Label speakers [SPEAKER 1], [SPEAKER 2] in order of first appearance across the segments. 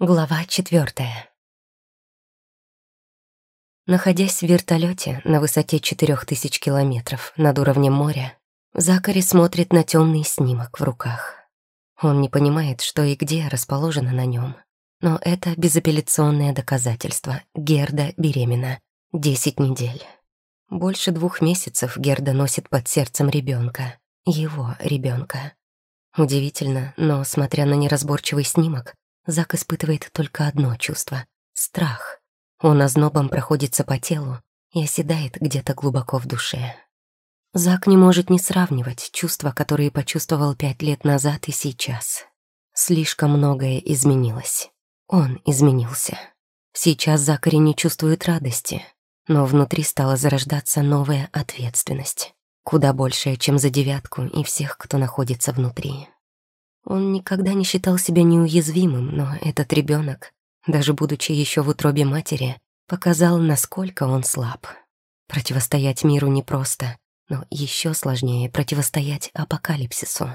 [SPEAKER 1] Глава четвертая. Находясь в вертолете на высоте 4000 километров над уровнем моря, Закари смотрит на темный снимок в руках. Он не понимает, что и где расположено на нем. Но это безапелляционное доказательство. Герда беременна. 10 недель. Больше двух месяцев Герда носит под сердцем ребенка, Его ребенка. Удивительно, но, смотря на неразборчивый снимок, Зак испытывает только одно чувство — страх. Он ознобом проходится по телу и оседает где-то глубоко в душе. Зак не может не сравнивать чувства, которые почувствовал пять лет назад и сейчас. Слишком многое изменилось. Он изменился. Сейчас Закари не чувствует радости, но внутри стала зарождаться новая ответственность, куда большая, чем за девятку и всех, кто находится внутри. Он никогда не считал себя неуязвимым, но этот ребенок, даже будучи еще в утробе матери, показал, насколько он слаб. Противостоять миру непросто, но еще сложнее противостоять апокалипсису.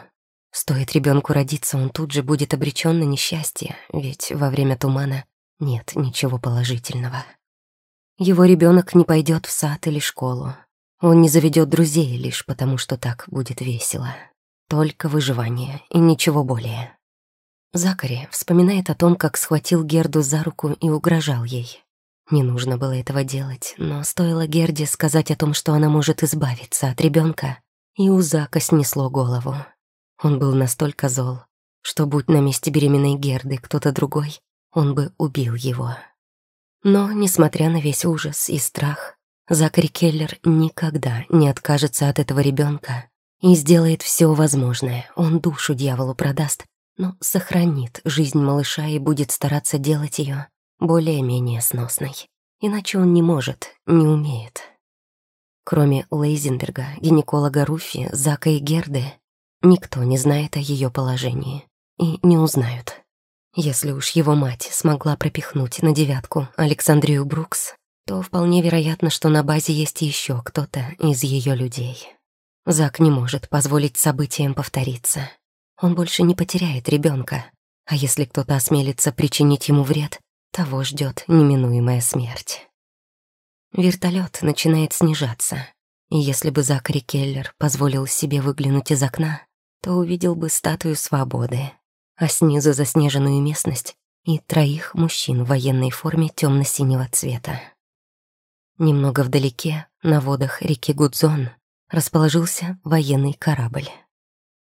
[SPEAKER 1] Стоит ребенку родиться, он тут же будет обречен на несчастье, ведь во время тумана нет ничего положительного. Его ребенок не пойдет в сад или школу. Он не заведет друзей лишь потому, что так будет весело. Только выживание и ничего более. Закари вспоминает о том, как схватил Герду за руку и угрожал ей. Не нужно было этого делать, но стоило Герде сказать о том, что она может избавиться от ребенка, и у Зака снесло голову. Он был настолько зол, что, будь на месте беременной Герды кто-то другой, он бы убил его. Но, несмотря на весь ужас и страх, Закари Келлер никогда не откажется от этого ребенка и сделает все возможное. Он душу дьяволу продаст, но сохранит жизнь малыша и будет стараться делать ее более-менее сносной. Иначе он не может, не умеет. Кроме Лейзенберга, гинеколога Руфи, Зака и Герды, никто не знает о ее положении и не узнают. Если уж его мать смогла пропихнуть на девятку Александрию Брукс, то вполне вероятно, что на базе есть еще кто-то из ее людей. Зак не может позволить событиям повториться. Он больше не потеряет ребенка, а если кто-то осмелится причинить ему вред, того ждет неминуемая смерть. Вертолет начинает снижаться, и если бы Закари Келлер позволил себе выглянуть из окна, то увидел бы статую свободы, а снизу заснеженную местность и троих мужчин в военной форме темно-синего цвета. Немного вдалеке, на водах реки Гудзон, расположился военный корабль.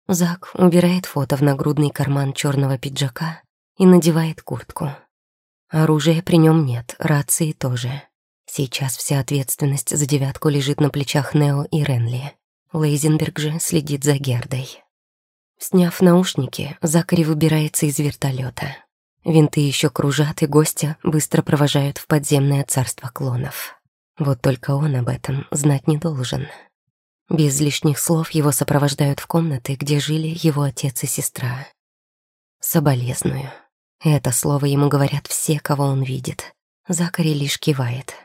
[SPEAKER 1] Зак убирает фото в нагрудный карман черного пиджака и надевает куртку. Оружия при нем нет, рации тоже. Сейчас вся ответственность за девятку лежит на плечах Нео и Ренли. Лейзенберг же следит за Гердой. Сняв наушники, Закари выбирается из вертолета. Винты еще кружат, и гостя быстро провожают в подземное царство клонов. Вот только он об этом знать не должен. Без лишних слов его сопровождают в комнаты, где жили его отец и сестра. Соболезную. Это слово ему говорят все, кого он видит. Закари лишь кивает.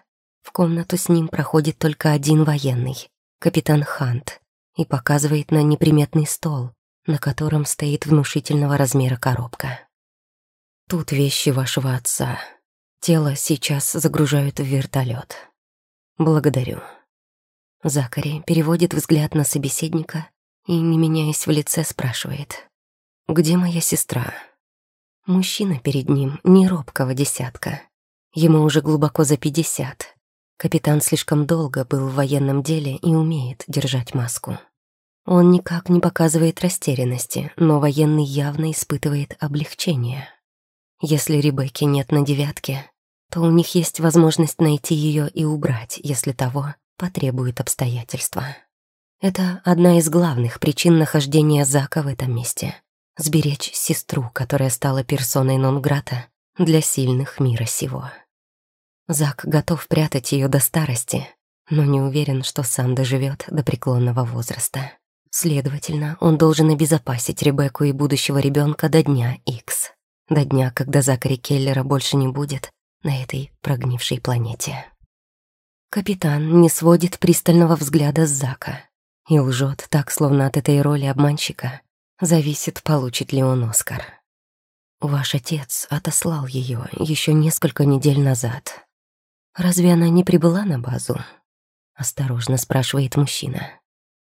[SPEAKER 1] В комнату с ним проходит только один военный, капитан Хант, и показывает на неприметный стол, на котором стоит внушительного размера коробка. Тут вещи вашего отца. Тело сейчас загружают в вертолет. Благодарю. Закари переводит взгляд на собеседника и, не меняясь в лице, спрашивает. «Где моя сестра?» Мужчина перед ним не робкого десятка. Ему уже глубоко за пятьдесят. Капитан слишком долго был в военном деле и умеет держать маску. Он никак не показывает растерянности, но военный явно испытывает облегчение. Если Ребекки нет на девятке, то у них есть возможность найти ее и убрать, если того потребует обстоятельства. Это одна из главных причин нахождения Зака в этом месте. Сберечь сестру, которая стала персоной нон-грата для сильных мира сего. Зак готов прятать ее до старости, но не уверен, что сам доживет до преклонного возраста. Следовательно, он должен обезопасить Ребекку и будущего ребенка до дня X, до дня, когда Закари Келлера больше не будет на этой прогнившей планете. Капитан не сводит пристального взгляда с Зака и лжет так, словно от этой роли обманщика зависит, получит ли он Оскар. Ваш отец отослал ее еще несколько недель назад. Разве она не прибыла на базу? Осторожно спрашивает мужчина.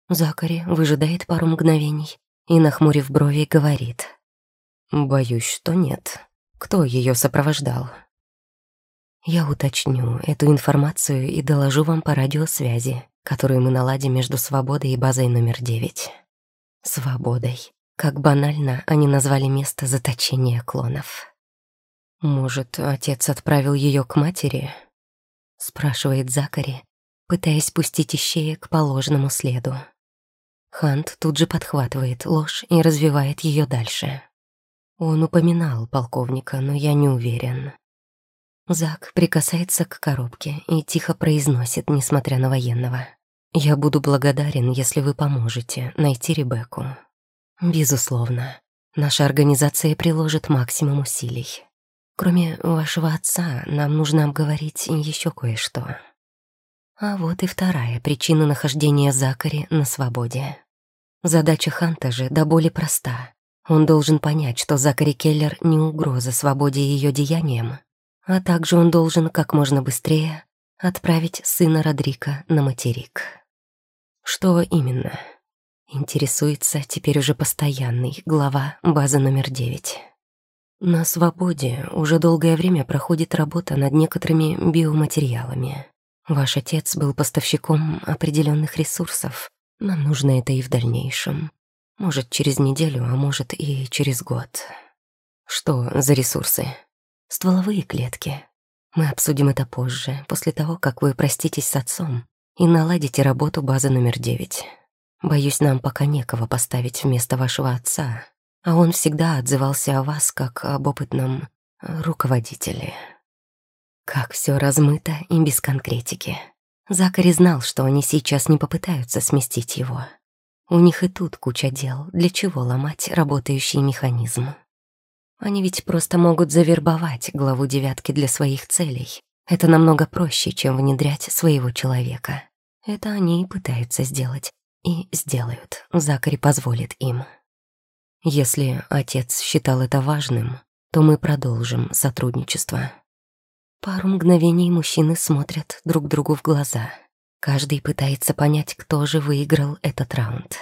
[SPEAKER 1] Закари выжидает пару мгновений и, нахмурив брови, говорит. «Боюсь, что нет. Кто ее сопровождал?» Я уточню эту информацию и доложу вам по радиосвязи, которую мы наладим между Свободой и базой номер девять. Свободой. Как банально они назвали место заточения клонов. Может, отец отправил ее к матери? Спрашивает Закари, пытаясь пустить ищея к положенному следу. Хант тут же подхватывает ложь и развивает ее дальше. Он упоминал полковника, но я не уверен. Зак прикасается к коробке и тихо произносит, несмотря на военного. «Я буду благодарен, если вы поможете найти Ребекку». «Безусловно. Наша организация приложит максимум усилий. Кроме вашего отца, нам нужно обговорить еще кое-что». А вот и вторая причина нахождения Закари на свободе. Задача Ханта же до боли проста. Он должен понять, что Закари Келлер не угроза свободе ее деяниям, а также он должен как можно быстрее отправить сына Родрика на материк. Что именно? Интересуется теперь уже постоянный глава базы номер девять. На свободе уже долгое время проходит работа над некоторыми биоматериалами. Ваш отец был поставщиком определенных ресурсов. Нам нужно это и в дальнейшем. Может, через неделю, а может и через год. Что за ресурсы? Стволовые клетки. Мы обсудим это позже, после того, как вы проститесь с отцом и наладите работу базы номер девять. Боюсь, нам пока некого поставить вместо вашего отца, а он всегда отзывался о вас как об опытном руководителе. Как все размыто и без конкретики. Закари знал, что они сейчас не попытаются сместить его. У них и тут куча дел, для чего ломать работающий механизм. Они ведь просто могут завербовать главу девятки для своих целей. Это намного проще, чем внедрять своего человека. Это они и пытаются сделать. И сделают. Закари позволит им. Если отец считал это важным, то мы продолжим сотрудничество. Пару мгновений мужчины смотрят друг другу в глаза. Каждый пытается понять, кто же выиграл этот раунд.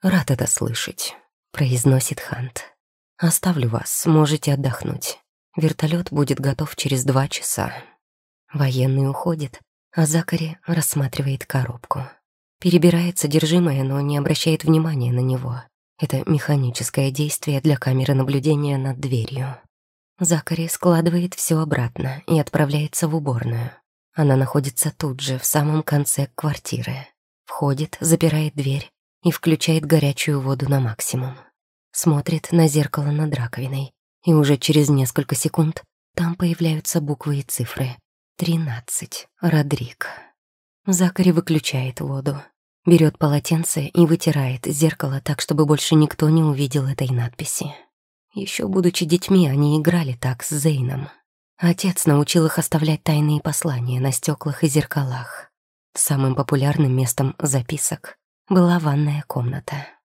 [SPEAKER 1] «Рад это слышать», — произносит Хант. Оставлю вас, можете отдохнуть. Вертолет будет готов через два часа. Военный уходит, а Закари рассматривает коробку. Перебирает содержимое, но не обращает внимания на него. Это механическое действие для камеры наблюдения над дверью. Закари складывает все обратно и отправляется в уборную. Она находится тут же, в самом конце квартиры. Входит, запирает дверь и включает горячую воду на максимум смотрит на зеркало над раковиной, и уже через несколько секунд там появляются буквы и цифры. «Тринадцать. Родрик». Закари выключает воду, берет полотенце и вытирает зеркало так, чтобы больше никто не увидел этой надписи. Еще будучи детьми, они играли так с Зейном. Отец научил их оставлять тайные послания на стеклах и зеркалах. Самым популярным местом записок была ванная комната.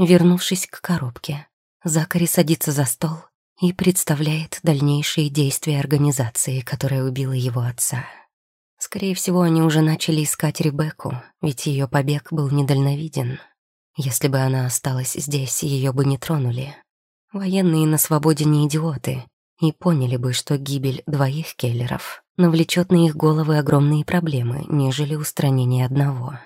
[SPEAKER 1] Вернувшись к коробке, Закари садится за стол и представляет дальнейшие действия организации, которая убила его отца. Скорее всего, они уже начали искать Ребекку, ведь ее побег был недальновиден. Если бы она осталась здесь, ее бы не тронули. Военные на свободе не идиоты и поняли бы, что гибель двоих келлеров навлечет на их головы огромные проблемы, нежели устранение одного.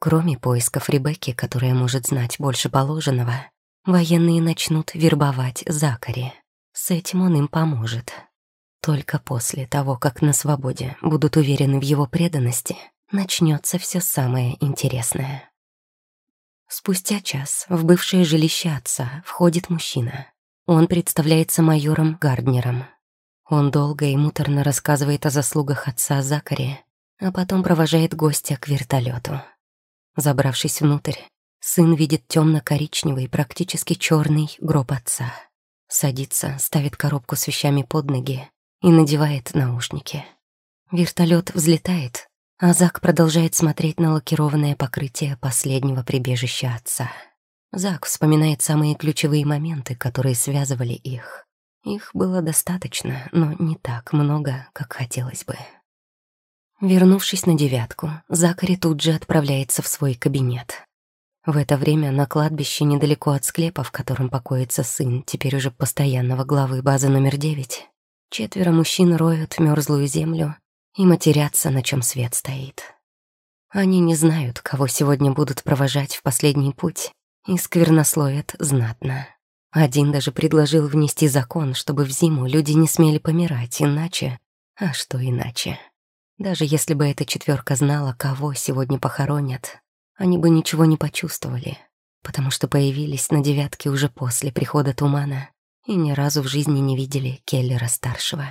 [SPEAKER 1] Кроме поисков Ребекки, которая может знать больше положенного, военные начнут вербовать Закари. С этим он им поможет. Только после того, как на свободе будут уверены в его преданности, начнется все самое интересное. Спустя час в бывшее жилище отца входит мужчина. Он представляется майором Гарднером. Он долго и муторно рассказывает о заслугах отца Закари, а потом провожает гостя к вертолету. Забравшись внутрь, сын видит темно-коричневый, практически черный гроб отца. Садится, ставит коробку с вещами под ноги и надевает наушники. Вертолет взлетает, а Зак продолжает смотреть на лакированное покрытие последнего прибежища отца. Зак вспоминает самые ключевые моменты, которые связывали их. Их было достаточно, но не так много, как хотелось бы. Вернувшись на девятку, Закари тут же отправляется в свой кабинет. В это время на кладбище недалеко от склепа, в котором покоится сын, теперь уже постоянного главы базы номер девять, четверо мужчин роют мерзлую землю и матерятся, на чем свет стоит. Они не знают, кого сегодня будут провожать в последний путь, и сквернословят знатно. Один даже предложил внести закон, чтобы в зиму люди не смели помирать, иначе... А что иначе? Даже если бы эта четверка знала, кого сегодня похоронят, они бы ничего не почувствовали, потому что появились на девятке уже после прихода тумана и ни разу в жизни не видели Келлера-старшего.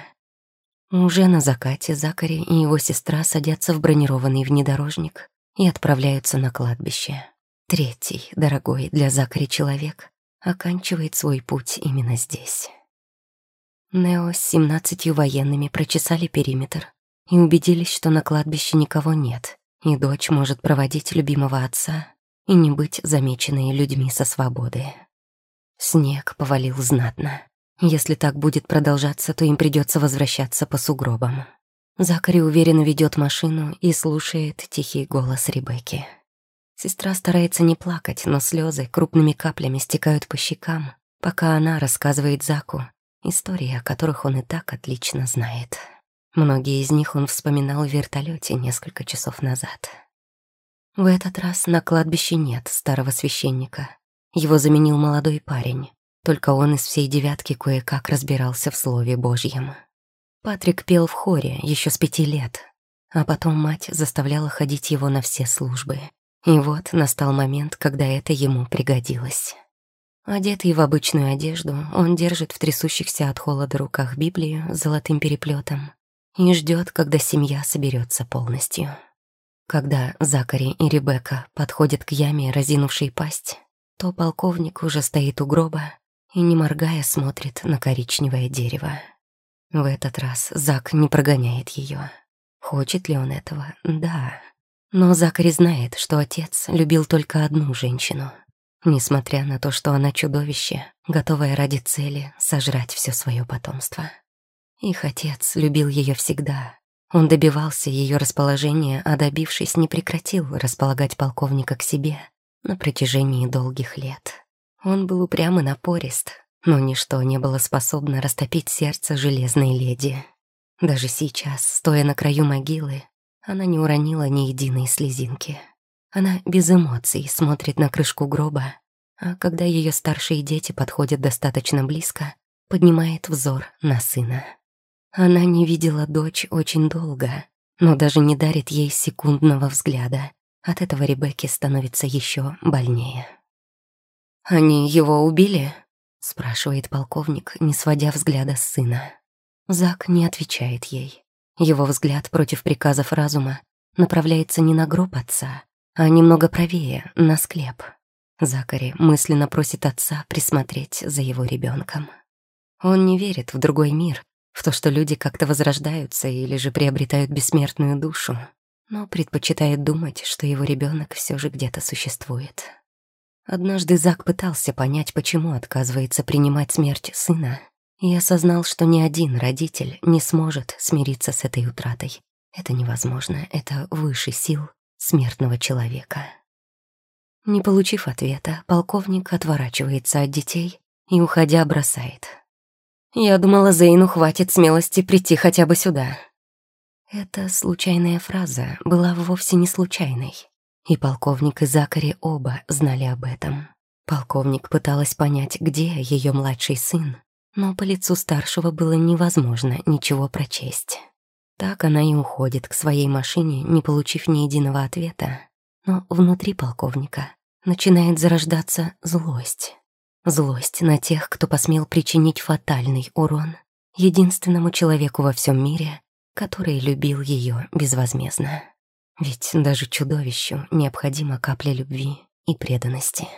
[SPEAKER 1] Уже на закате Закари и его сестра садятся в бронированный внедорожник и отправляются на кладбище. Третий, дорогой для Закари человек, оканчивает свой путь именно здесь. Нео с семнадцатью военными прочесали периметр и убедились, что на кладбище никого нет, и дочь может проводить любимого отца и не быть замеченной людьми со свободы. Снег повалил знатно. Если так будет продолжаться, то им придется возвращаться по сугробам. Закари уверенно ведет машину и слушает тихий голос Ребекки. Сестра старается не плакать, но слезы крупными каплями стекают по щекам, пока она рассказывает Заку истории, о которых он и так отлично знает. Многие из них он вспоминал в вертолете несколько часов назад. В этот раз на кладбище нет старого священника. Его заменил молодой парень. Только он из всей девятки кое-как разбирался в Слове Божьем. Патрик пел в хоре еще с пяти лет, а потом мать заставляла ходить его на все службы. И вот настал момент, когда это ему пригодилось. Одетый в обычную одежду, он держит в трясущихся от холода руках Библию с золотым переплетом и ждет, когда семья соберется полностью. Когда Закари и Ребекка подходят к яме, разинувшей пасть, то полковник уже стоит у гроба и, не моргая, смотрит на коричневое дерево. В этот раз Зак не прогоняет ее. Хочет ли он этого? Да. Но Закари знает, что отец любил только одну женщину, несмотря на то, что она чудовище, готовое ради цели сожрать все свое потомство. Их отец любил ее всегда. Он добивался ее расположения, а добившись, не прекратил располагать полковника к себе на протяжении долгих лет. Он был упрям и напорист, но ничто не было способно растопить сердце железной леди. Даже сейчас, стоя на краю могилы, она не уронила ни единой слезинки. Она без эмоций смотрит на крышку гроба, а когда ее старшие дети подходят достаточно близко, поднимает взор на сына. Она не видела дочь очень долго, но даже не дарит ей секундного взгляда. От этого Ребекке становится еще больнее. «Они его убили?» — спрашивает полковник, не сводя взгляда с сына. Зак не отвечает ей. Его взгляд против приказов разума направляется не на гроб отца, а немного правее, на склеп. Закари мысленно просит отца присмотреть за его ребенком. Он не верит в другой мир, в то, что люди как-то возрождаются или же приобретают бессмертную душу, но предпочитает думать, что его ребенок все же где-то существует. Однажды Зак пытался понять, почему отказывается принимать смерть сына, и осознал, что ни один родитель не сможет смириться с этой утратой. Это невозможно, это выше сил смертного человека. Не получив ответа, полковник отворачивается от детей и, уходя, бросает. Я думала, Зейну хватит смелости прийти хотя бы сюда. Эта случайная фраза была вовсе не случайной. И полковник и Закари оба знали об этом. Полковник пыталась понять, где ее младший сын, но по лицу старшего было невозможно ничего прочесть. Так она и уходит к своей машине, не получив ни единого ответа. Но внутри полковника начинает зарождаться злость. Злость на тех, кто посмел причинить фатальный урон единственному человеку во всем мире, который любил ее безвозмездно. Ведь даже чудовищу необходима капля любви и преданности.